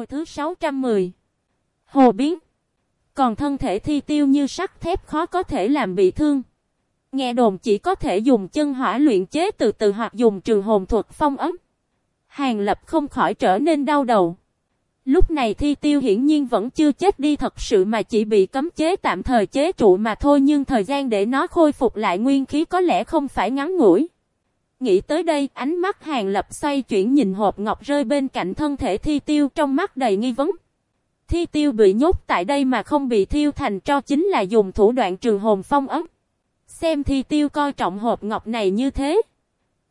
Hồi thứ 610 Hồ biến Còn thân thể thi tiêu như sắt thép khó có thể làm bị thương. Nghe đồn chỉ có thể dùng chân hỏa luyện chế từ từ hoặc dùng trường hồn thuật phong ấm. Hàng lập không khỏi trở nên đau đầu. Lúc này thi tiêu hiển nhiên vẫn chưa chết đi thật sự mà chỉ bị cấm chế tạm thời chế trụ mà thôi nhưng thời gian để nó khôi phục lại nguyên khí có lẽ không phải ngắn ngủi. Nghĩ tới đây, ánh mắt hàng lập xoay chuyển nhìn hộp ngọc rơi bên cạnh thân thể thi tiêu trong mắt đầy nghi vấn. Thi tiêu bị nhốt tại đây mà không bị thiêu thành cho chính là dùng thủ đoạn trường hồn phong ấm. Xem thi tiêu coi trọng hộp ngọc này như thế.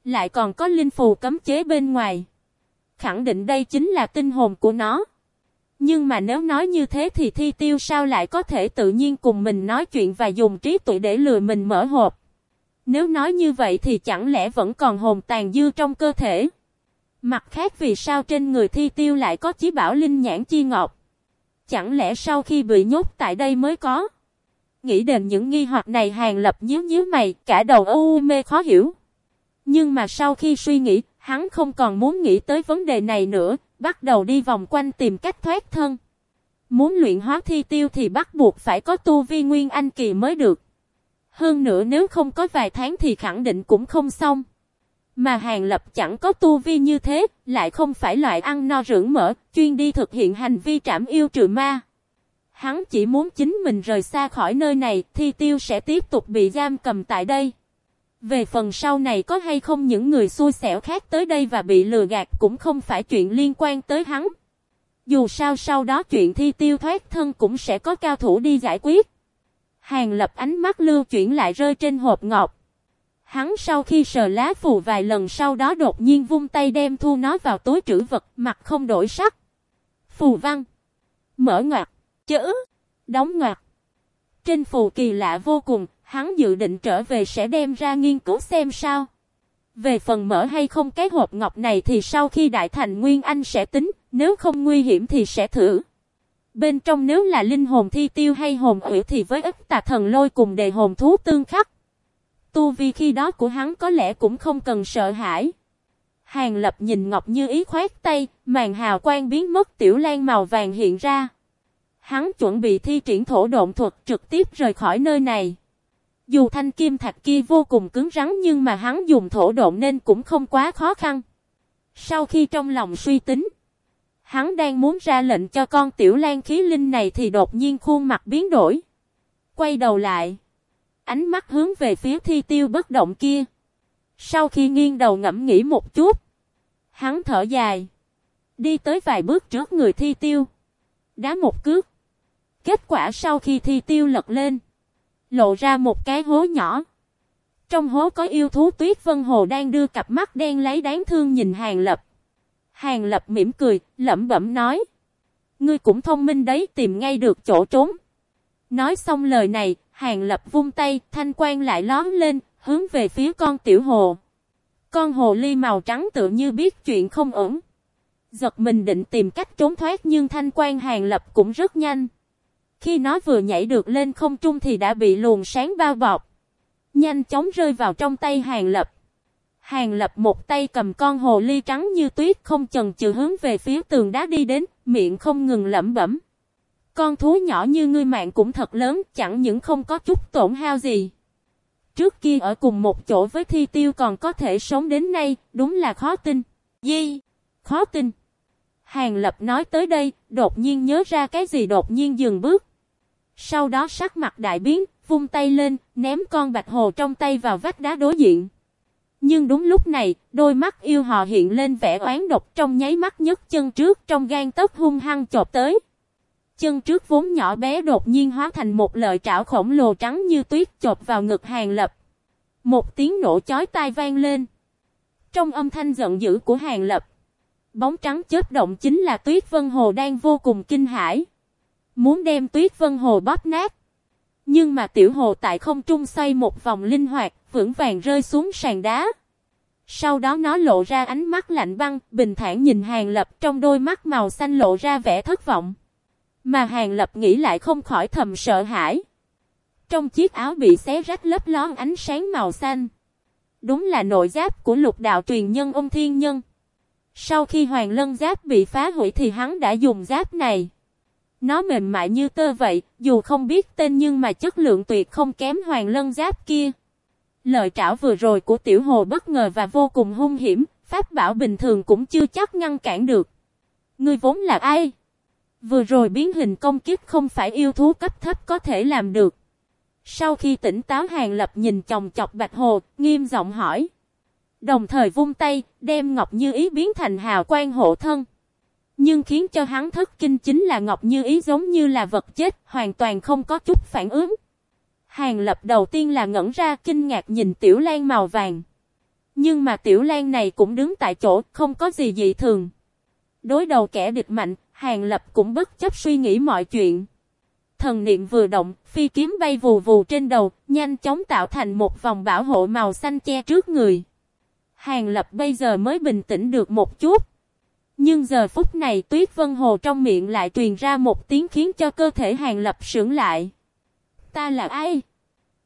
Lại còn có linh phù cấm chế bên ngoài. Khẳng định đây chính là tinh hồn của nó. Nhưng mà nếu nói như thế thì thi tiêu sao lại có thể tự nhiên cùng mình nói chuyện và dùng trí tuệ để lừa mình mở hộp. Nếu nói như vậy thì chẳng lẽ vẫn còn hồn tàn dư trong cơ thể. Mặt khác vì sao trên người thi tiêu lại có chí bảo linh nhãn chi ngọc. Chẳng lẽ sau khi bị nhốt tại đây mới có. Nghĩ đến những nghi hoặc này hàng lập nhíu nhíu mày cả đầu u mê khó hiểu. Nhưng mà sau khi suy nghĩ hắn không còn muốn nghĩ tới vấn đề này nữa, bắt đầu đi vòng quanh tìm cách thoát thân. Muốn luyện hóa thi tiêu thì bắt buộc phải có tu vi nguyên anh kỳ mới được. Hơn nữa nếu không có vài tháng thì khẳng định cũng không xong. Mà Hàng Lập chẳng có tu vi như thế, lại không phải loại ăn no rưỡng mỡ, chuyên đi thực hiện hành vi trảm yêu trừ ma. Hắn chỉ muốn chính mình rời xa khỏi nơi này, thi tiêu sẽ tiếp tục bị giam cầm tại đây. Về phần sau này có hay không những người xui xẻo khác tới đây và bị lừa gạt cũng không phải chuyện liên quan tới hắn. Dù sao sau đó chuyện thi tiêu thoát thân cũng sẽ có cao thủ đi giải quyết. Hàng lập ánh mắt lưu chuyển lại rơi trên hộp ngọc. Hắn sau khi sờ lá phù vài lần sau đó đột nhiên vung tay đem thu nó vào túi trữ vật mặt không đổi sắc. Phù văn. Mở ngoặt. Chữ. Đóng ngoặt. Trên phù kỳ lạ vô cùng, hắn dự định trở về sẽ đem ra nghiên cứu xem sao. Về phần mở hay không cái hộp ngọc này thì sau khi đại thành Nguyên Anh sẽ tính, nếu không nguy hiểm thì sẽ thử. Bên trong nếu là linh hồn thi tiêu hay hồn ủy thì với ít tà thần lôi cùng đề hồn thú tương khắc. Tu vi khi đó của hắn có lẽ cũng không cần sợ hãi. Hàng lập nhìn Ngọc Như ý khoát tay, màn hào quang biến mất tiểu lan màu vàng hiện ra. Hắn chuẩn bị thi triển thổ độn thuật trực tiếp rời khỏi nơi này. Dù thanh kim thạch kia vô cùng cứng rắn nhưng mà hắn dùng thổ độn nên cũng không quá khó khăn. Sau khi trong lòng suy tính, hắn đang muốn ra lệnh cho con tiểu lan khí linh này thì đột nhiên khuôn mặt biến đổi. Quay đầu lại, ánh mắt hướng về phía thi tiêu bất động kia. Sau khi nghiêng đầu ngẫm nghĩ một chút, hắn thở dài, đi tới vài bước trước người thi tiêu, đá một cước. Kết quả sau khi thi tiêu lật lên, lộ ra một cái hố nhỏ. Trong hố có yêu thú tuyết vân hồ đang đưa cặp mắt đen lấy đáng thương nhìn hàng lập. Hàng lập mỉm cười, lẩm bẩm nói. Ngươi cũng thông minh đấy tìm ngay được chỗ trốn. Nói xong lời này, hàng lập vung tay, thanh quan lại lón lên, hướng về phía con tiểu hồ. Con hồ ly màu trắng tự như biết chuyện không ổn. Giật mình định tìm cách trốn thoát nhưng thanh quan hàng lập cũng rất nhanh. Khi nó vừa nhảy được lên không trung thì đã bị luồng sáng bao bọc. Nhanh chóng rơi vào trong tay hàng lập. Hàng lập một tay cầm con hồ ly trắng như tuyết không chần chừ hướng về phía tường đá đi đến, miệng không ngừng lẩm bẩm. Con thú nhỏ như ngươi mạng cũng thật lớn, chẳng những không có chút tổn hao gì. Trước kia ở cùng một chỗ với thi tiêu còn có thể sống đến nay, đúng là khó tin. Di, khó tin. Hàng lập nói tới đây, đột nhiên nhớ ra cái gì đột nhiên dừng bước. Sau đó sắc mặt đại biến, vung tay lên, ném con bạch hồ trong tay vào vách đá đối diện. Nhưng đúng lúc này, đôi mắt yêu họ hiện lên vẻ oán độc trong nháy mắt nhất chân trước trong gan tấc hung hăng chộp tới. Chân trước vốn nhỏ bé đột nhiên hóa thành một lợi trảo khổng lồ trắng như tuyết chộp vào ngực hàng lập. Một tiếng nổ chói tai vang lên. Trong âm thanh giận dữ của hàng lập, bóng trắng chớp động chính là tuyết vân hồ đang vô cùng kinh hãi. Muốn đem tuyết vân hồ bóp nát. Nhưng mà tiểu hồ tại không trung xoay một vòng linh hoạt, vững vàng rơi xuống sàn đá. Sau đó nó lộ ra ánh mắt lạnh băng, bình thản nhìn Hàng Lập trong đôi mắt màu xanh lộ ra vẻ thất vọng. Mà Hàng Lập nghĩ lại không khỏi thầm sợ hãi. Trong chiếc áo bị xé rách lấp lón ánh sáng màu xanh. Đúng là nội giáp của lục đạo truyền nhân ông thiên nhân. Sau khi hoàng lân giáp bị phá hủy thì hắn đã dùng giáp này. Nó mềm mại như tơ vậy, dù không biết tên nhưng mà chất lượng tuyệt không kém hoàng lân giáp kia. Lợi trảo vừa rồi của tiểu hồ bất ngờ và vô cùng hung hiểm, pháp bảo bình thường cũng chưa chắc ngăn cản được. Ngươi vốn là ai? Vừa rồi biến hình công kiếp không phải yêu thú cấp thấp có thể làm được. Sau khi tỉnh táo hàng lập nhìn chồng chọc bạch hồ, nghiêm giọng hỏi. Đồng thời vung tay, đem Ngọc Như Ý biến thành hào quang hộ thân. Nhưng khiến cho hắn thất kinh chính là Ngọc Như Ý giống như là vật chết, hoàn toàn không có chút phản ứng. Hàng lập đầu tiên là ngẩn ra kinh ngạc nhìn tiểu lan màu vàng. Nhưng mà tiểu lan này cũng đứng tại chỗ, không có gì dị thường. Đối đầu kẻ địch mạnh, hàng lập cũng bất chấp suy nghĩ mọi chuyện. Thần niệm vừa động, phi kiếm bay vù vù trên đầu, nhanh chóng tạo thành một vòng bảo hộ màu xanh che trước người. Hàng lập bây giờ mới bình tĩnh được một chút. Nhưng giờ phút này tuyết vân hồ trong miệng lại truyền ra một tiếng khiến cho cơ thể hàng lập sững lại. Ta là ai?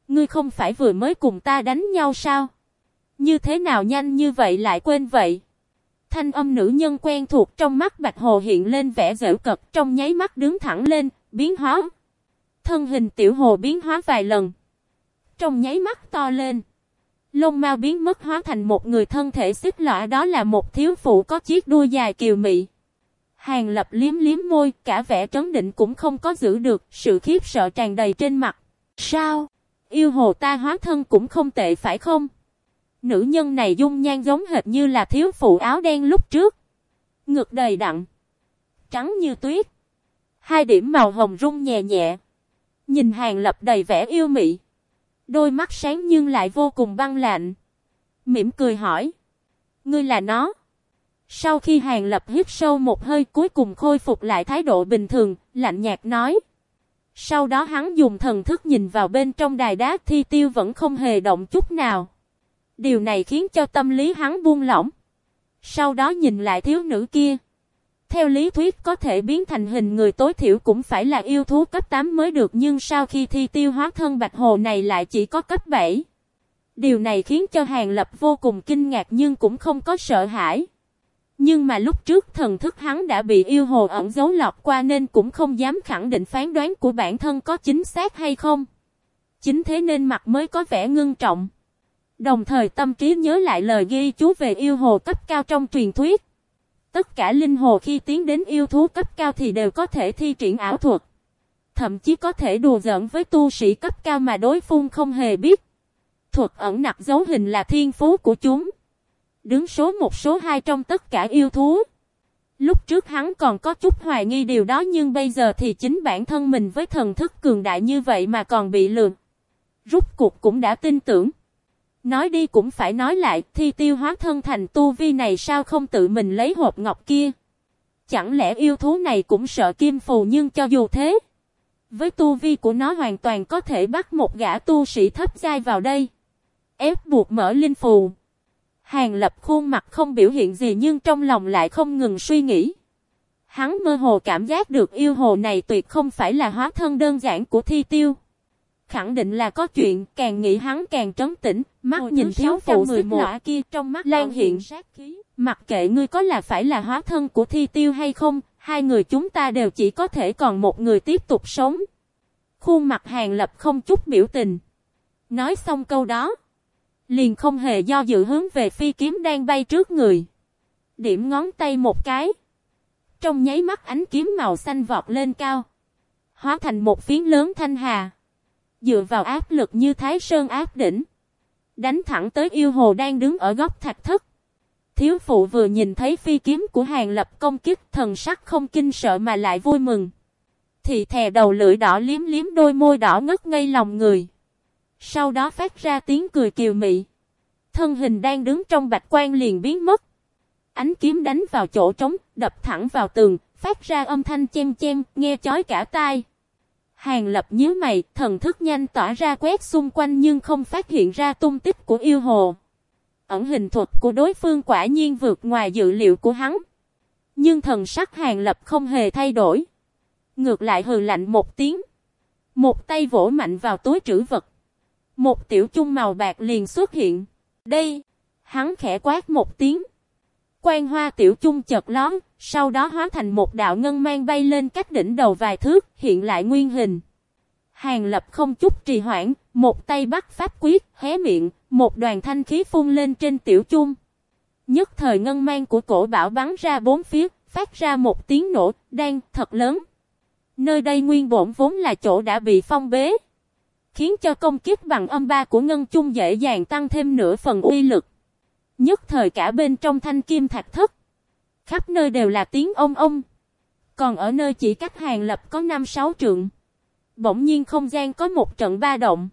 Ngươi không phải vừa mới cùng ta đánh nhau sao? Như thế nào nhanh như vậy lại quên vậy? Thanh âm nữ nhân quen thuộc trong mắt Bạch Hồ hiện lên vẻ dễ cật trong nháy mắt đứng thẳng lên, biến hóa. Thân hình tiểu hồ biến hóa vài lần. Trong nháy mắt to lên. Lông mau biến mất hóa thành một người thân thể xích lõa đó là một thiếu phụ có chiếc đuôi dài kiều mị. Hàng lập liếm liếm môi, cả vẻ trấn định cũng không có giữ được, sự khiếp sợ tràn đầy trên mặt. Sao? Yêu hồ ta hóa thân cũng không tệ phải không? Nữ nhân này dung nhan giống hệt như là thiếu phụ áo đen lúc trước. Ngực đầy đặn. Trắng như tuyết. Hai điểm màu hồng rung nhẹ nhẹ. Nhìn hàng lập đầy vẻ yêu mị. Đôi mắt sáng nhưng lại vô cùng băng lạnh. Mỉm cười hỏi. Ngươi là nó. Sau khi hàng lập hít sâu một hơi cuối cùng khôi phục lại thái độ bình thường, lạnh nhạt nói. Sau đó hắn dùng thần thức nhìn vào bên trong đài đá thi tiêu vẫn không hề động chút nào. Điều này khiến cho tâm lý hắn buông lỏng. Sau đó nhìn lại thiếu nữ kia. Theo lý thuyết có thể biến thành hình người tối thiểu cũng phải là yêu thú cấp 8 mới được, nhưng sau khi thi tiêu hóa thân bạch hồ này lại chỉ có cấp 7. Điều này khiến cho Hàng Lập vô cùng kinh ngạc nhưng cũng không có sợ hãi. Nhưng mà lúc trước thần thức hắn đã bị yêu hồ ẩn giấu lọt qua nên cũng không dám khẳng định phán đoán của bản thân có chính xác hay không. Chính thế nên mặt mới có vẻ ngưng trọng. Đồng thời tâm trí nhớ lại lời ghi chú về yêu hồ cấp cao trong truyền thuyết. Tất cả linh hồ khi tiến đến yêu thú cấp cao thì đều có thể thi triển ảo thuật. Thậm chí có thể đùa giỡn với tu sĩ cấp cao mà đối phương không hề biết. Thuật ẩn nặc dấu hình là thiên phú của chúng. Đứng số một, số hai trong tất cả yêu thú. Lúc trước hắn còn có chút hoài nghi điều đó nhưng bây giờ thì chính bản thân mình với thần thức cường đại như vậy mà còn bị lừa. Rút cuộc cũng đã tin tưởng. Nói đi cũng phải nói lại, thi tiêu hóa thân thành tu vi này sao không tự mình lấy hộp ngọc kia? Chẳng lẽ yêu thú này cũng sợ kim phù nhưng cho dù thế, với tu vi của nó hoàn toàn có thể bắt một gã tu sĩ thấp giai vào đây. Ép buộc mở linh phù. Hàng lập khuôn mặt không biểu hiện gì nhưng trong lòng lại không ngừng suy nghĩ. Hắn mơ hồ cảm giác được yêu hồ này tuyệt không phải là hóa thân đơn giản của thi tiêu khẳng định là có chuyện, càng nghĩ hắn càng trấn tĩnh, mắt Hồi nhìn thiếu phụ xích lõa kia trong mắt lan hiện sát khí. Mặc kệ ngươi có là phải là hóa thân của thi tiêu hay không, hai người chúng ta đều chỉ có thể còn một người tiếp tục sống. Khuôn mặt hàng lập không chút biểu tình. Nói xong câu đó, liền không hề do dự hướng về phi kiếm đang bay trước người. Điểm ngón tay một cái. Trong nháy mắt ánh kiếm màu xanh vọt lên cao. Hóa thành một phiến lớn thanh hà dựa vào áp lực như Thái Sơn áp đỉnh. Đánh thẳng tới yêu hồ đang đứng ở góc thạch thất. Thiếu phụ vừa nhìn thấy phi kiếm của hàng lập công kích thần sắc không kinh sợ mà lại vui mừng. Thì thè đầu lưỡi đỏ liếm liếm đôi môi đỏ ngất ngây lòng người. Sau đó phát ra tiếng cười kiều mị. Thân hình đang đứng trong bạch quan liền biến mất. Ánh kiếm đánh vào chỗ trống, đập thẳng vào tường, phát ra âm thanh chen chen, nghe chói cả tai. Hàng lập nhíu mày, thần thức nhanh tỏa ra quét xung quanh nhưng không phát hiện ra tung tích của yêu hồ. Ẩn hình thuật của đối phương quả nhiên vượt ngoài dự liệu của hắn. Nhưng thần sắc hàng lập không hề thay đổi. Ngược lại hừ lạnh một tiếng. Một tay vỗ mạnh vào túi trữ vật. Một tiểu chung màu bạc liền xuất hiện. Đây, hắn khẽ quát một tiếng. Quan hoa tiểu chung chợt lón, sau đó hóa thành một đạo ngân mang bay lên cách đỉnh đầu vài thước, hiện lại nguyên hình. Hàng lập không chút trì hoãn, một tay bắt pháp quyết, hé miệng, một đoàn thanh khí phun lên trên tiểu chung. Nhất thời ngân mang của cổ bảo bắn ra bốn phía, phát ra một tiếng nổ, đang thật lớn. Nơi đây nguyên bổn vốn là chỗ đã bị phong bế. Khiến cho công kiếp bằng âm ba của ngân chung dễ dàng tăng thêm nửa phần uy lực. Nhất thời cả bên trong thanh kim thạch thất. Khắp nơi đều là tiếng ông ông. Còn ở nơi chỉ cách hàng lập có 5-6 trượng. Bỗng nhiên không gian có một trận ba động.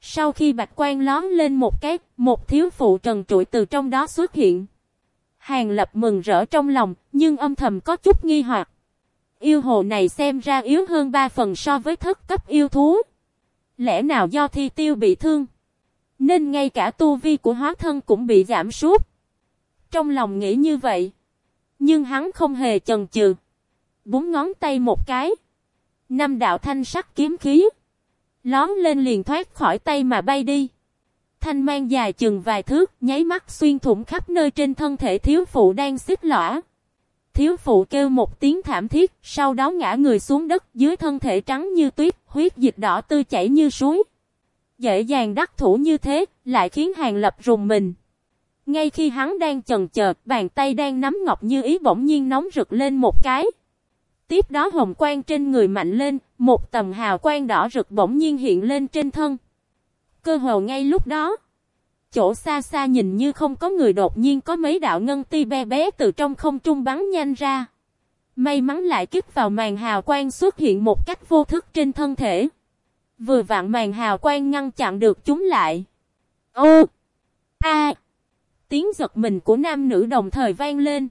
Sau khi bạch quan lón lên một cái, một thiếu phụ trần trụi từ trong đó xuất hiện. Hàng lập mừng rỡ trong lòng, nhưng âm thầm có chút nghi hoặc. Yêu hồ này xem ra yếu hơn ba phần so với thất cấp yêu thú. Lẽ nào do thi tiêu bị thương? Nên ngay cả tu vi của hóa thân cũng bị giảm sút. Trong lòng nghĩ như vậy. Nhưng hắn không hề chần chừ. Búng ngón tay một cái. Năm đạo thanh sắc kiếm khí. Lón lên liền thoát khỏi tay mà bay đi. Thanh mang dài chừng vài thước, nháy mắt xuyên thủng khắp nơi trên thân thể thiếu phụ đang xích lõa. Thiếu phụ kêu một tiếng thảm thiết, sau đó ngã người xuống đất dưới thân thể trắng như tuyết, huyết dịch đỏ tươi chảy như suối. Dễ dàng đắc thủ như thế, lại khiến hàng lập rùng mình. Ngay khi hắn đang chần chờ, bàn tay đang nắm ngọc như ý bỗng nhiên nóng rực lên một cái. Tiếp đó hồng quang trên người mạnh lên, một tầm hào quang đỏ rực bỗng nhiên hiện lên trên thân. Cơ hồ ngay lúc đó, chỗ xa xa nhìn như không có người đột nhiên có mấy đạo ngân ti bé bé từ trong không trung bắn nhanh ra. May mắn lại kích vào màn hào quang xuất hiện một cách vô thức trên thân thể. Vừa vặn màn hào quang ngăn chặn được chúng lại. Ô! A! Tiếng giật mình của nam nữ đồng thời vang lên.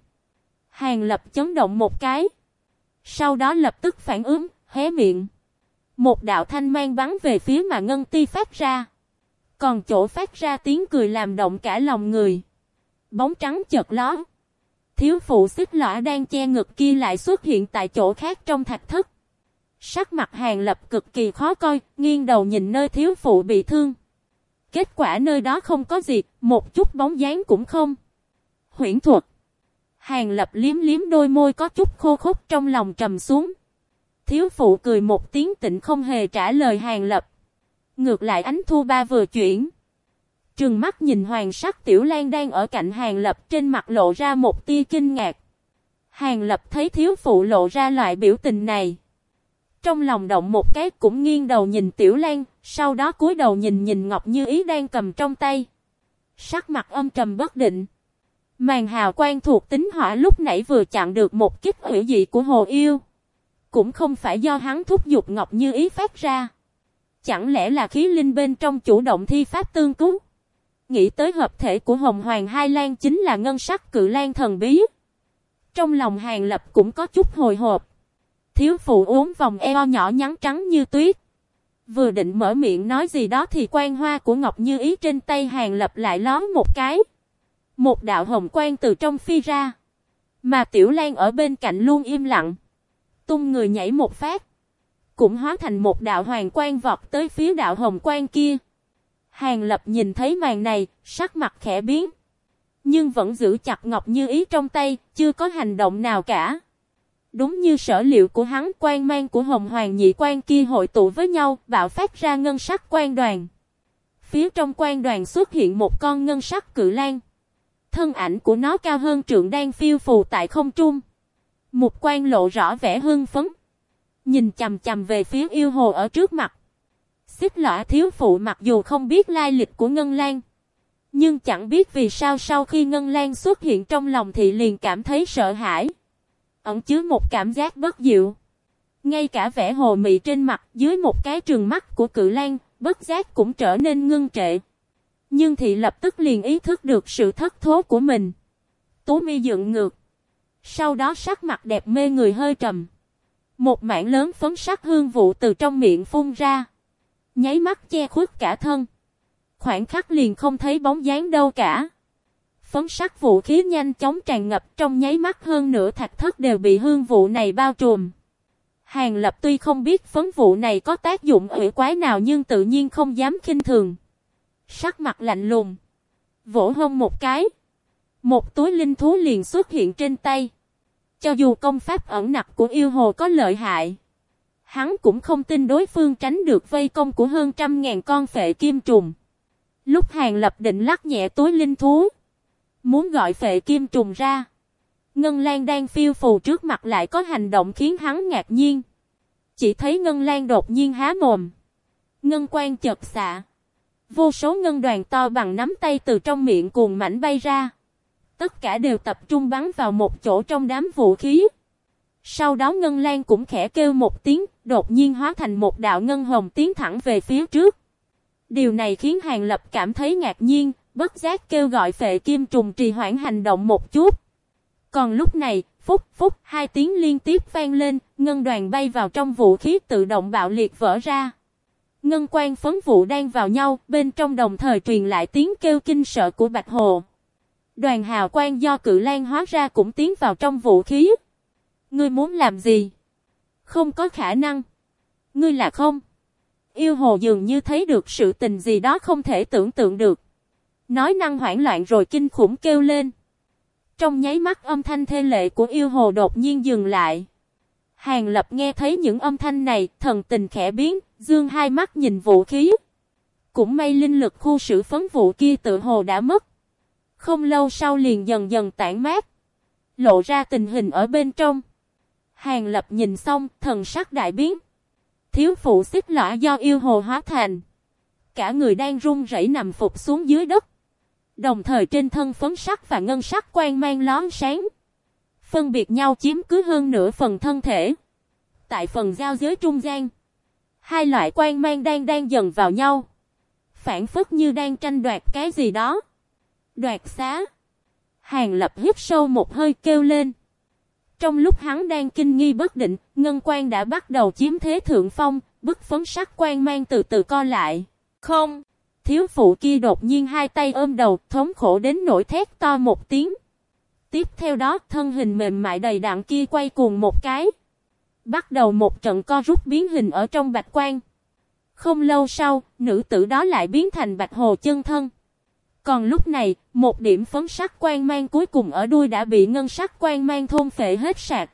Hàng lập chấn động một cái. Sau đó lập tức phản ứng, hé miệng. Một đạo thanh mang bắn về phía mà ngân ti phát ra. Còn chỗ phát ra tiếng cười làm động cả lòng người. Bóng trắng chợt ló. Thiếu phụ xích lõa đang che ngực kia lại xuất hiện tại chỗ khác trong thạch thất. Sắc mặt hàng lập cực kỳ khó coi, nghiêng đầu nhìn nơi thiếu phụ bị thương. Kết quả nơi đó không có gì, một chút bóng dáng cũng không. Huyễn thuật. Hàng lập liếm liếm đôi môi có chút khô khốc trong lòng trầm xuống. Thiếu phụ cười một tiếng tịnh không hề trả lời hàng lập. Ngược lại ánh thu ba vừa chuyển. Trừng mắt nhìn hoàng sắc tiểu lan đang ở cạnh hàng lập trên mặt lộ ra một tia kinh ngạc. Hàng lập thấy thiếu phụ lộ ra loại biểu tình này. Trong lòng động một cái cũng nghiêng đầu nhìn tiểu lan, sau đó cúi đầu nhìn nhìn Ngọc Như Ý đang cầm trong tay. Sắc mặt âm trầm bất định. Màn hào quang thuộc tính hỏa lúc nãy vừa chặn được một kích hủy dị của hồ yêu. Cũng không phải do hắn thúc giục Ngọc Như Ý phát ra. Chẳng lẽ là khí linh bên trong chủ động thi pháp tương cứu? Nghĩ tới hợp thể của Hồng Hoàng Hai Lan chính là ngân sắc cự lan thần bí. Trong lòng hàng lập cũng có chút hồi hộp. Thiếu phụ uống vòng eo nhỏ nhắn trắng như tuyết. Vừa định mở miệng nói gì đó thì quan hoa của Ngọc Như Ý trên tay hàng lập lại lón một cái. Một đạo hồng quang từ trong phi ra. Mà Tiểu Lan ở bên cạnh luôn im lặng. Tung người nhảy một phát. Cũng hóa thành một đạo hoàng quang vọt tới phía đạo hồng quang kia. Hàng lập nhìn thấy màn này, sắc mặt khẽ biến. Nhưng vẫn giữ chặt Ngọc Như Ý trong tay, chưa có hành động nào cả. Đúng như sở liệu của hắn quan mang của hồng hoàng nhị quan kia hội tụ với nhau, bạo phát ra ngân sắc quan đoàn. Phía trong quan đoàn xuất hiện một con ngân sắc cự lan. Thân ảnh của nó cao hơn trượng đang phiêu phù tại không trung. Một quan lộ rõ vẻ hưng phấn. Nhìn chầm chầm về phía yêu hồ ở trước mặt. Xích lõa thiếu phụ mặc dù không biết lai lịch của Ngân Lan. Nhưng chẳng biết vì sao sau khi Ngân Lan xuất hiện trong lòng thì liền cảm thấy sợ hãi. Ẩn chứa một cảm giác bất diệu. Ngay cả vẻ hồ mị trên mặt dưới một cái trường mắt của cự lan, bất giác cũng trở nên ngưng trệ. Nhưng thì lập tức liền ý thức được sự thất thố của mình. Tú mi dựng ngược. Sau đó sắc mặt đẹp mê người hơi trầm. Một mảng lớn phấn sắc hương vụ từ trong miệng phun ra. Nháy mắt che khuất cả thân. Khoảng khắc liền không thấy bóng dáng đâu cả. Phấn sắc vũ khí nhanh chóng tràn ngập trong nháy mắt hơn nửa thạch thất đều bị hương vụ này bao trùm. Hàng lập tuy không biết phấn vụ này có tác dụng ủy quái nào nhưng tự nhiên không dám khinh thường. Sắc mặt lạnh lùng. Vỗ hông một cái. Một túi linh thú liền xuất hiện trên tay. Cho dù công pháp ẩn nặc của yêu hồ có lợi hại. Hắn cũng không tin đối phương tránh được vây công của hơn trăm ngàn con phệ kim trùng. Lúc hàng lập định lắc nhẹ túi linh thú. Muốn gọi phệ kim trùng ra. Ngân Lan đang phiêu phù trước mặt lại có hành động khiến hắn ngạc nhiên. Chỉ thấy Ngân Lan đột nhiên há mồm. Ngân quan chật xạ. Vô số ngân đoàn to bằng nắm tay từ trong miệng cuồng mảnh bay ra. Tất cả đều tập trung bắn vào một chỗ trong đám vũ khí. Sau đó Ngân Lan cũng khẽ kêu một tiếng, đột nhiên hóa thành một đạo ngân hồng tiến thẳng về phía trước. Điều này khiến Hàng Lập cảm thấy ngạc nhiên, bất giác kêu gọi phệ kim trùng trì hoãn hành động một chút. Còn lúc này, phúc phúc hai tiếng liên tiếp vang lên, ngân đoàn bay vào trong vũ khí tự động bạo liệt vỡ ra. Ngân quan phấn vụ đang vào nhau, bên trong đồng thời truyền lại tiếng kêu kinh sợ của Bạch Hồ. Đoàn hào quang do cự lan hóa ra cũng tiến vào trong vũ khí. Ngươi muốn làm gì? Không có khả năng. Ngươi là không. Yêu hồ dường như thấy được sự tình gì đó không thể tưởng tượng được. Nói năng hoảng loạn rồi kinh khủng kêu lên. Trong nháy mắt âm thanh thê lệ của yêu hồ đột nhiên dừng lại. Hàng lập nghe thấy những âm thanh này, thần tình khẽ biến, dương hai mắt nhìn vũ khí. Cũng may linh lực khu sử phấn vụ kia tự hồ đã mất. Không lâu sau liền dần dần tản mát. Lộ ra tình hình ở bên trong. Hàng lập nhìn xong, thần sắc đại biến. Thiếu phụ xích lõa do yêu hồ hóa thành. Cả người đang run rẩy nằm phục xuống dưới đất. Đồng thời trên thân phấn sắc và ngân sắc quang mang lón sáng. Phân biệt nhau chiếm cứ hơn nửa phần thân thể. Tại phần giao giới trung gian. Hai loại quang mang đang đang dần vào nhau. Phản phất như đang tranh đoạt cái gì đó. Đoạt xá. Hàng lập hít sâu một hơi kêu lên. Trong lúc hắn đang kinh nghi bất định, ngân quan đã bắt đầu chiếm thế thượng phong, bức phấn sắc quan mang từ từ co lại. Không! Thiếu phụ kia đột nhiên hai tay ôm đầu, thống khổ đến nỗi thét to một tiếng. Tiếp theo đó, thân hình mềm mại đầy đặn kia quay cuồng một cái. Bắt đầu một trận co rút biến hình ở trong bạch quan. Không lâu sau, nữ tử đó lại biến thành bạch hồ chân thân. Còn lúc này, một điểm phấn sắc quan mang cuối cùng ở đuôi đã bị ngân sắc quan mang thôn phệ hết sạc.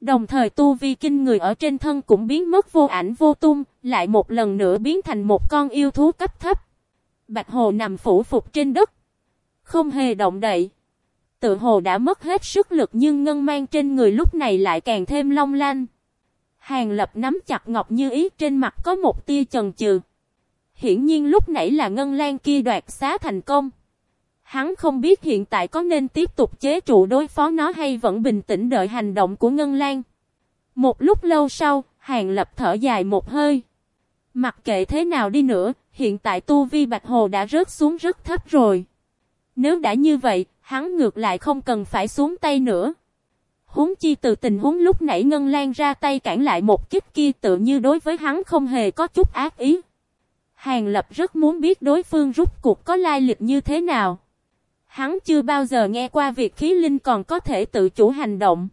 Đồng thời tu vi kinh người ở trên thân cũng biến mất vô ảnh vô tung, lại một lần nữa biến thành một con yêu thú cấp thấp. Bạch hồ nằm phủ phục trên đất. Không hề động đậy. Tự hồ đã mất hết sức lực nhưng ngân mang trên người lúc này lại càng thêm long lanh. Hàng lập nắm chặt ngọc như ý trên mặt có một tia chần chừ. Hiển nhiên lúc nãy là ngân lan kia đoạt xá thành công. Hắn không biết hiện tại có nên tiếp tục chế trụ đối phó nó hay vẫn bình tĩnh đợi hành động của ngân lan. Một lúc lâu sau, hàng lập thở dài một hơi. Mặc kệ thế nào đi nữa, hiện tại tu vi bạch hồ đã rớt xuống rất thấp rồi. Nếu đã như vậy, hắn ngược lại không cần phải xuống tay nữa. Huống chi từ tình huống lúc nãy Ngân Lan ra tay cản lại một kích kia tự như đối với hắn không hề có chút ác ý. Hàng Lập rất muốn biết đối phương rút cuộc có lai lịch như thế nào. Hắn chưa bao giờ nghe qua việc khí linh còn có thể tự chủ hành động.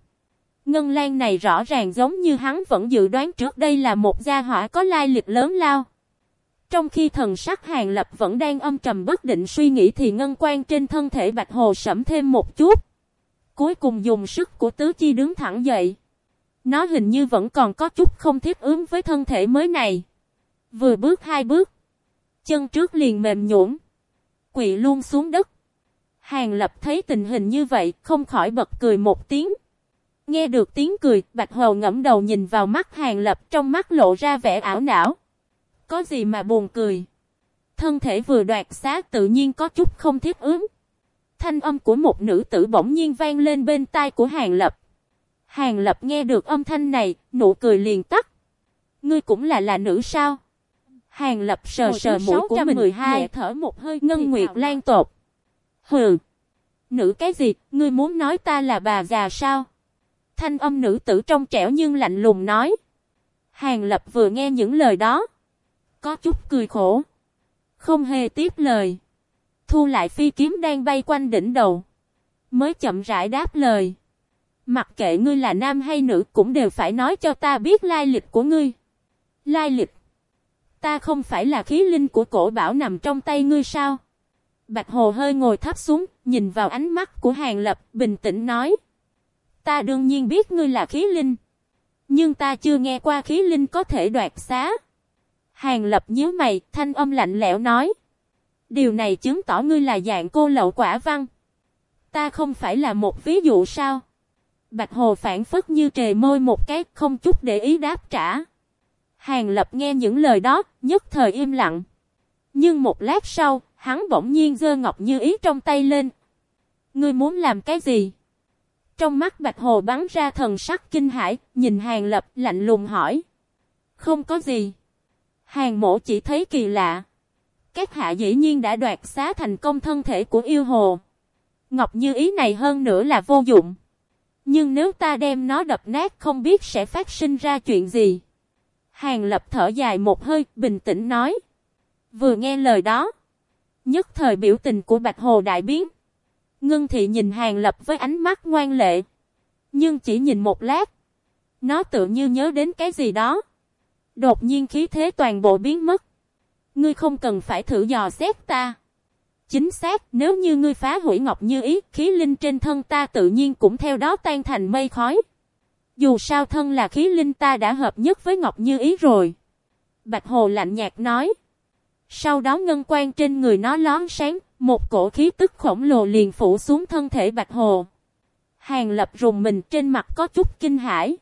Ngân Lan này rõ ràng giống như hắn vẫn dự đoán trước đây là một gia hỏa có lai lịch lớn lao. Trong khi thần sắc Hàng Lập vẫn đang âm trầm bất định suy nghĩ thì ngân quan trên thân thể Bạch Hồ sẫm thêm một chút. Cuối cùng dùng sức của tứ chi đứng thẳng dậy. Nó hình như vẫn còn có chút không thiết ứng với thân thể mới này. Vừa bước hai bước. Chân trước liền mềm nhũn Quỵ luôn xuống đất. Hàng lập thấy tình hình như vậy, không khỏi bật cười một tiếng. Nghe được tiếng cười, Bạch Hồ ngẫm đầu nhìn vào mắt hàng lập trong mắt lộ ra vẻ ảo não. Có gì mà buồn cười. Thân thể vừa đoạt xá tự nhiên có chút không thiết ứng. Thanh âm của một nữ tử bỗng nhiên vang lên bên tai của hàng lập. Hàng lập nghe được âm thanh này, nụ cười liền tắt. Ngươi cũng là là nữ sao? Hàng lập sờ sờ mũi của mình 12, thở một hơi ngân nguyệt lan tột. Hừ! Nữ cái gì, ngươi muốn nói ta là bà già sao? Thanh âm nữ tử trong trẻo nhưng lạnh lùng nói. Hàng lập vừa nghe những lời đó. Có chút cười khổ. Không hề tiếp lời. Thu lại phi kiếm đang bay quanh đỉnh đầu. Mới chậm rãi đáp lời. Mặc kệ ngươi là nam hay nữ cũng đều phải nói cho ta biết lai lịch của ngươi. Lai lịch. Ta không phải là khí linh của cổ bảo nằm trong tay ngươi sao? Bạch Hồ hơi ngồi thấp xuống, nhìn vào ánh mắt của Hàng Lập, bình tĩnh nói. Ta đương nhiên biết ngươi là khí linh. Nhưng ta chưa nghe qua khí linh có thể đoạt xá. Hàng Lập nhíu mày, thanh âm lạnh lẽo nói. Điều này chứng tỏ ngươi là dạng cô lậu quả văn. Ta không phải là một ví dụ sao? Bạch Hồ phản phất như trề môi một cái, không chút để ý đáp trả. Hàng Lập nghe những lời đó, nhất thời im lặng. Nhưng một lát sau, hắn bỗng nhiên giơ ngọc như ý trong tay lên. Ngươi muốn làm cái gì? Trong mắt Bạch Hồ bắn ra thần sắc kinh hãi, nhìn Hàng Lập lạnh lùng hỏi. Không có gì. Hàng mổ chỉ thấy kỳ lạ. Các hạ dĩ nhiên đã đoạt xá thành công thân thể của yêu hồ. Ngọc như ý này hơn nữa là vô dụng. Nhưng nếu ta đem nó đập nát không biết sẽ phát sinh ra chuyện gì. Hàng lập thở dài một hơi, bình tĩnh nói. Vừa nghe lời đó. Nhất thời biểu tình của Bạch Hồ đại biến. Ngân thị nhìn hàng lập với ánh mắt ngoan lệ. Nhưng chỉ nhìn một lát. Nó tự như nhớ đến cái gì đó. Đột nhiên khí thế toàn bộ biến mất. Ngươi không cần phải thử dò xét ta. Chính xác, nếu như ngươi phá hủy Ngọc Như Ý, khí linh trên thân ta tự nhiên cũng theo đó tan thành mây khói. Dù sao thân là khí linh ta đã hợp nhất với Ngọc Như Ý rồi. Bạch Hồ lạnh nhạt nói. Sau đó ngân quan trên người nó lón sáng, một cổ khí tức khổng lồ liền phủ xuống thân thể Bạch Hồ. Hàng lập rùng mình trên mặt có chút kinh hãi.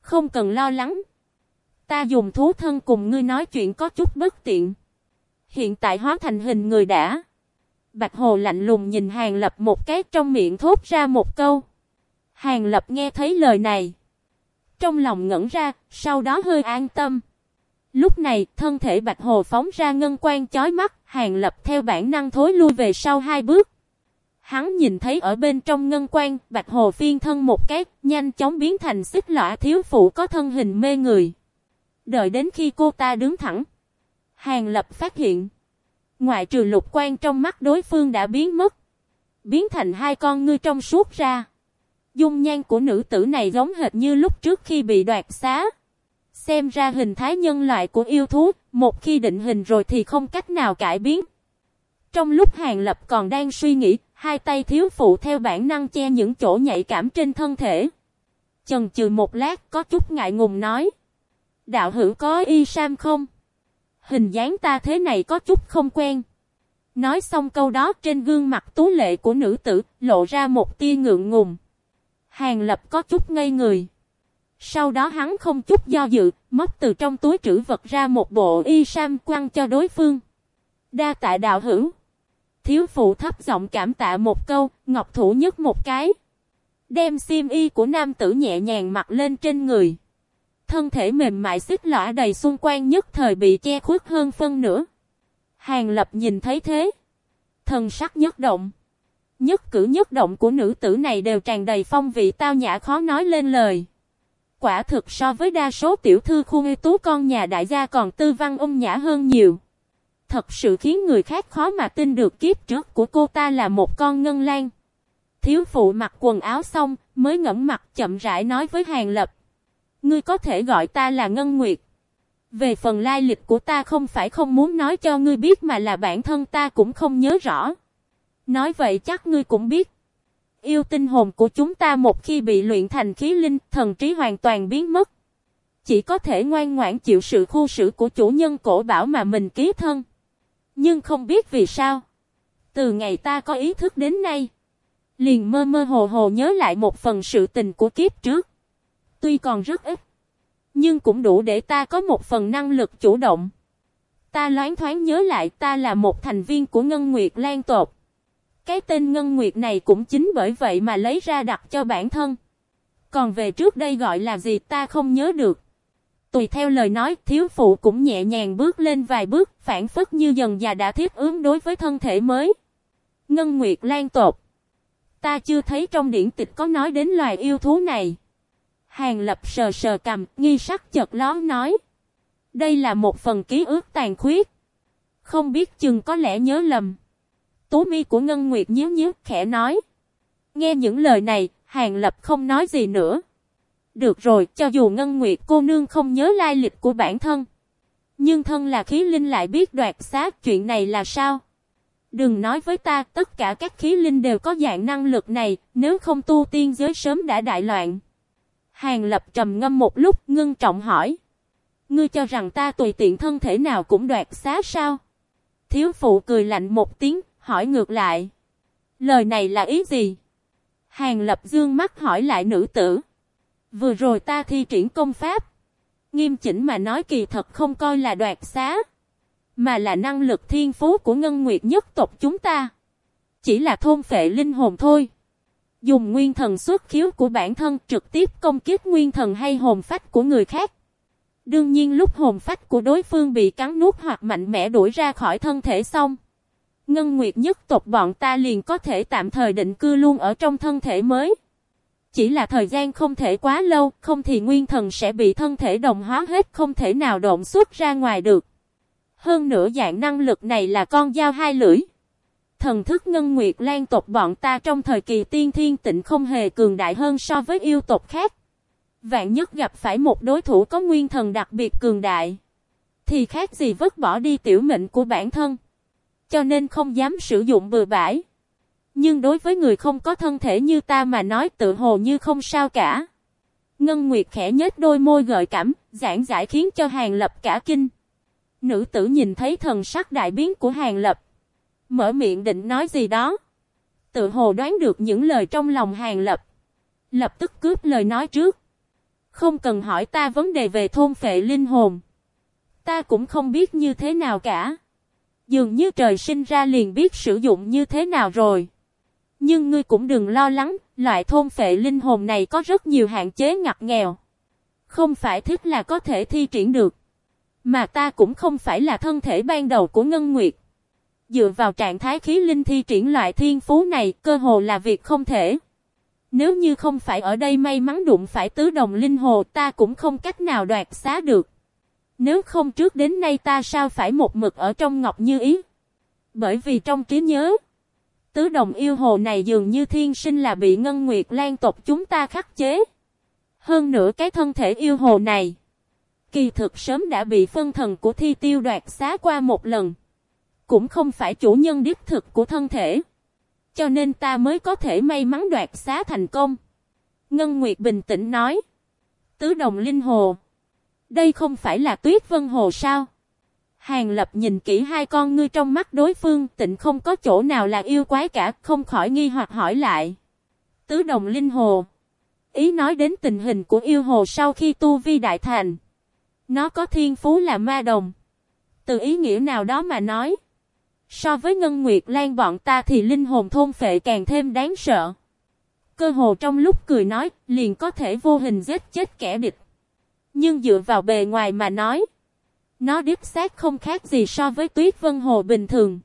Không cần lo lắng. Ta dùng thú thân cùng ngươi nói chuyện có chút bất tiện. Hiện tại hóa thành hình người đã. Bạch Hồ lạnh lùng nhìn Hàng Lập một cái trong miệng thốt ra một câu. Hàng Lập nghe thấy lời này. Trong lòng ngẩn ra, sau đó hơi an tâm. Lúc này, thân thể Bạch Hồ phóng ra ngân quan chói mắt, Hàng Lập theo bản năng thối lui về sau hai bước. Hắn nhìn thấy ở bên trong ngân quan, Bạch Hồ phiên thân một cái, nhanh chóng biến thành xích lõa thiếu phụ có thân hình mê người. Đợi đến khi cô ta đứng thẳng. Hàng Lập phát hiện. Ngoại trừ lục quan trong mắt đối phương đã biến mất. Biến thành hai con ngươi trong suốt ra. Dung nhan của nữ tử này giống hệt như lúc trước khi bị đoạt xá. Xem ra hình thái nhân loại của yêu thú, một khi định hình rồi thì không cách nào cải biến. Trong lúc Hàng Lập còn đang suy nghĩ, hai tay thiếu phụ theo bản năng che những chỗ nhạy cảm trên thân thể. Chần chừ một lát có chút ngại ngùng nói. Đạo hữu có y sam không? Hình dáng ta thế này có chút không quen. Nói xong câu đó trên gương mặt tú lệ của nữ tử, lộ ra một tia ngượng ngùng. Hàng lập có chút ngây người. Sau đó hắn không chút do dự, móc từ trong túi trữ vật ra một bộ y sam quăng cho đối phương. Đa tạ đạo hữu. Thiếu phụ thấp giọng cảm tạ một câu, ngọc thủ nhất một cái. Đem xiêm y của nam tử nhẹ nhàng mặc lên trên người. Thân thể mềm mại xích lõa đầy xung quanh nhất thời bị che khuất hơn phân nữa Hàng lập nhìn thấy thế. Thần sắc nhất động. Nhất cử nhất động của nữ tử này đều tràn đầy phong vị tao nhã khó nói lên lời. Quả thực so với đa số tiểu thư khu ngư tú con nhà đại gia còn tư văn ung nhã hơn nhiều. Thật sự khiến người khác khó mà tin được kiếp trước của cô ta là một con ngân lan. Thiếu phụ mặc quần áo xong, mới ngẫm mặt chậm rãi nói với Hàng Lập. Ngươi có thể gọi ta là Ngân Nguyệt. Về phần lai lịch của ta không phải không muốn nói cho ngươi biết mà là bản thân ta cũng không nhớ rõ. Nói vậy chắc ngươi cũng biết. Yêu tinh hồn của chúng ta một khi bị luyện thành khí linh, thần trí hoàn toàn biến mất. Chỉ có thể ngoan ngoãn chịu sự khu xử của chủ nhân cổ bảo mà mình ký thân. Nhưng không biết vì sao. Từ ngày ta có ý thức đến nay. Liền mơ mơ hồ hồ nhớ lại một phần sự tình của kiếp trước tuy còn rất ít, nhưng cũng đủ để ta có một phần năng lực chủ động. Ta loáng thoáng nhớ lại ta là một thành viên của Ngân Nguyệt Lan tộc. Cái tên Ngân Nguyệt này cũng chính bởi vậy mà lấy ra đặt cho bản thân. Còn về trước đây gọi là gì ta không nhớ được. Tùy theo lời nói, thiếu phụ cũng nhẹ nhàng bước lên vài bước, phản phất như dần già đã thiết ứng đối với thân thể mới. Ngân Nguyệt Lan tột Ta chưa thấy trong điển tịch có nói đến loài yêu thú này. Hàng lập sờ sờ cầm, nghi sắc chợt lón nói. Đây là một phần ký ức tàn khuyết. Không biết chừng có lẽ nhớ lầm. Tú mi của Ngân Nguyệt nhíu nhíu khẽ nói. Nghe những lời này, Hàng Lập không nói gì nữa. Được rồi, cho dù Ngân Nguyệt cô nương không nhớ lai lịch của bản thân. Nhưng thân là khí linh lại biết đoạt xác chuyện này là sao? Đừng nói với ta, tất cả các khí linh đều có dạng năng lực này, nếu không tu tiên giới sớm đã đại loạn. Hàng lập trầm ngâm một lúc, ngưng trọng hỏi. Ngươi cho rằng ta tùy tiện thân thể nào cũng đoạt xá sao? Thiếu phụ cười lạnh một tiếng, hỏi ngược lại. Lời này là ý gì? Hàng lập dương mắt hỏi lại nữ tử. Vừa rồi ta thi triển công pháp. Nghiêm chỉnh mà nói kỳ thật không coi là đoạt xá. Mà là năng lực thiên phú của ngân nguyệt nhất tộc chúng ta. Chỉ là thôn phệ linh hồn thôi. Dùng nguyên thần xuất khiếu của bản thân trực tiếp công kích nguyên thần hay hồn phách của người khác. Đương nhiên lúc hồn phách của đối phương bị cắn nuốt hoặc mạnh mẽ đuổi ra khỏi thân thể xong. Ngân Nguyệt nhất tộc bọn ta liền có thể tạm thời định cư luôn ở trong thân thể mới. Chỉ là thời gian không thể quá lâu, không thì nguyên thần sẽ bị thân thể đồng hóa hết không thể nào động xuất ra ngoài được. Hơn nữa dạng năng lực này là con dao hai lưỡi. Thần thức Ngân Nguyệt Lan tộc bọn ta trong thời kỳ tiên thiên tịnh không hề cường đại hơn so với yêu tộc khác. Vạn nhất gặp phải một đối thủ có nguyên thần đặc biệt cường đại. Thì khác gì vứt bỏ đi tiểu mệnh của bản thân. Cho nên không dám sử dụng bừa bãi. Nhưng đối với người không có thân thể như ta mà nói tự hồ như không sao cả. Ngân Nguyệt khẽ nhếch đôi môi gợi cảm, giảng giải khiến cho Hàng Lập cả kinh. Nữ tử nhìn thấy thần sắc đại biến của Hàng Lập. Mở miệng định nói gì đó. Tự hồ đoán được những lời trong lòng Hàng Lập. Lập tức cướp lời nói trước. Không cần hỏi ta vấn đề về thôn phệ linh hồn. Ta cũng không biết như thế nào cả. Dường như trời sinh ra liền biết sử dụng như thế nào rồi. Nhưng ngươi cũng đừng lo lắng, loại thôn phệ linh hồn này có rất nhiều hạn chế ngặt nghèo. Không phải thích là có thể thi triển được. Mà ta cũng không phải là thân thể ban đầu của Ngân Nguyệt. Dựa vào trạng thái khí linh thi triển loại thiên phú này, cơ hồ là việc không thể. Nếu như không phải ở đây may mắn đụng phải tứ đồng linh hồ ta cũng không cách nào đoạt xá được. Nếu không trước đến nay ta sao phải một mực ở trong ngọc như ý. Bởi vì trong trí nhớ, tứ đồng yêu hồ này dường như thiên sinh là bị ngân nguyệt lan tộc chúng ta khắc chế. Hơn nữa cái thân thể yêu hồ này, kỳ thực sớm đã bị phân thần của thi tiêu đoạt xá qua một lần. Cũng không phải chủ nhân đích thực của thân thể. Cho nên ta mới có thể may mắn đoạt xá thành công. Ngân Nguyệt bình tĩnh nói. Tứ đồng linh hồ. Đây không phải là tuyết vân hồ sao? Hàng lập nhìn kỹ hai con ngươi trong mắt đối phương tịnh không có chỗ nào là yêu quái cả không khỏi nghi hoặc hỏi lại. Tứ đồng linh hồ. Ý nói đến tình hình của yêu hồ sau khi tu vi đại thành. Nó có thiên phú là ma đồng. Từ ý nghĩa nào đó mà nói. So với Ngân Nguyệt Lan bọn ta thì linh hồn thôn phệ càng thêm đáng sợ. Cơ hồ trong lúc cười nói, liền có thể vô hình giết chết kẻ địch. Nhưng dựa vào bề ngoài mà nói, nó điếp xác không khác gì so với tuyết vân hồ bình thường.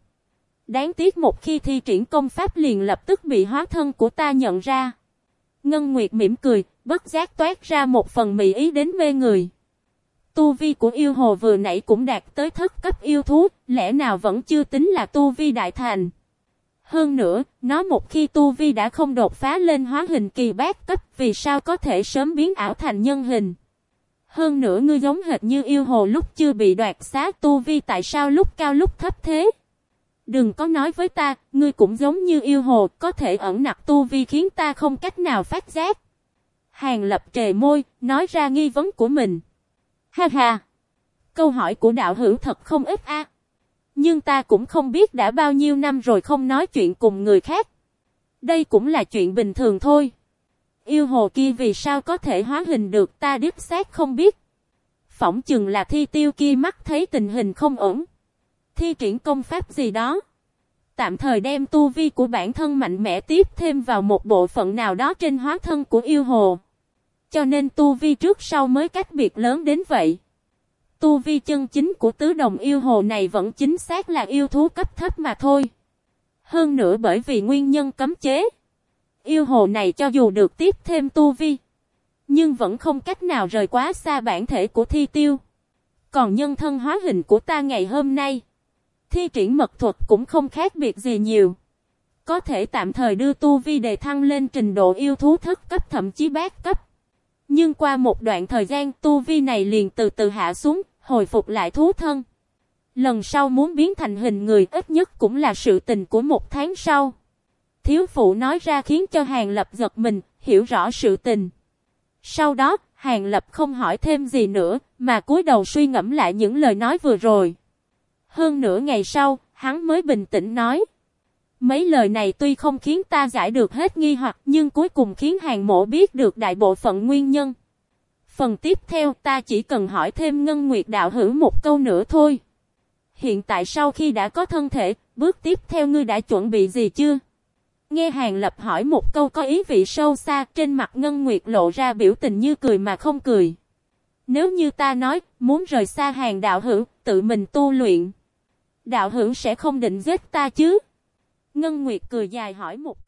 Đáng tiếc một khi thi triển công pháp liền lập tức bị hóa thân của ta nhận ra. Ngân Nguyệt mỉm cười, bất giác toát ra một phần mỹ ý đến mê người. Tu vi của yêu hồ vừa nãy cũng đạt tới thất cấp yêu thú, lẽ nào vẫn chưa tính là tu vi đại thành. Hơn nữa, nó một khi tu vi đã không đột phá lên hóa hình kỳ bát cấp, vì sao có thể sớm biến ảo thành nhân hình. Hơn nữa ngươi giống hệt như yêu hồ lúc chưa bị đoạt xá tu vi tại sao lúc cao lúc thấp thế. Đừng có nói với ta, ngươi cũng giống như yêu hồ, có thể ẩn nặc tu vi khiến ta không cách nào phát giác. Hàng lập trề môi, nói ra nghi vấn của mình. Ha ha! Câu hỏi của đạo hữu thật không ít a. Nhưng ta cũng không biết đã bao nhiêu năm rồi không nói chuyện cùng người khác. Đây cũng là chuyện bình thường thôi. Yêu hồ kia vì sao có thể hóa hình được ta đích xác không biết. Phỏng chừng là thi tiêu kia mắt thấy tình hình không ổn. Thi triển công pháp gì đó. Tạm thời đem tu vi của bản thân mạnh mẽ tiếp thêm vào một bộ phận nào đó trên hóa thân của yêu hồ. Cho nên tu vi trước sau mới cách biệt lớn đến vậy. Tu vi chân chính của tứ đồng yêu hồ này vẫn chính xác là yêu thú cấp thấp mà thôi. Hơn nữa bởi vì nguyên nhân cấm chế. Yêu hồ này cho dù được tiếp thêm tu vi. Nhưng vẫn không cách nào rời quá xa bản thể của thi tiêu. Còn nhân thân hóa hình của ta ngày hôm nay. Thi triển mật thuật cũng không khác biệt gì nhiều. Có thể tạm thời đưa tu vi đề thăng lên trình độ yêu thú thất cấp thậm chí bát cấp. Nhưng qua một đoạn thời gian tu vi này liền từ từ hạ xuống, hồi phục lại thú thân. Lần sau muốn biến thành hình người ít nhất cũng là sự tình của một tháng sau. Thiếu phụ nói ra khiến cho Hàng Lập giật mình, hiểu rõ sự tình. Sau đó, Hàng Lập không hỏi thêm gì nữa, mà cúi đầu suy ngẫm lại những lời nói vừa rồi. Hơn nửa ngày sau, hắn mới bình tĩnh nói. Mấy lời này tuy không khiến ta giải được hết nghi hoặc nhưng cuối cùng khiến hàng mộ biết được đại bộ phận nguyên nhân. Phần tiếp theo ta chỉ cần hỏi thêm Ngân Nguyệt Đạo hữu một câu nữa thôi. Hiện tại sau khi đã có thân thể, bước tiếp theo ngươi đã chuẩn bị gì chưa? Nghe Hàng Lập hỏi một câu có ý vị sâu xa, trên mặt Ngân Nguyệt lộ ra biểu tình như cười mà không cười. Nếu như ta nói, muốn rời xa hàng đạo hữu, tự mình tu luyện. Đạo hữu sẽ không định giết ta chứ? Ngân Nguyệt cười dài hỏi một câu.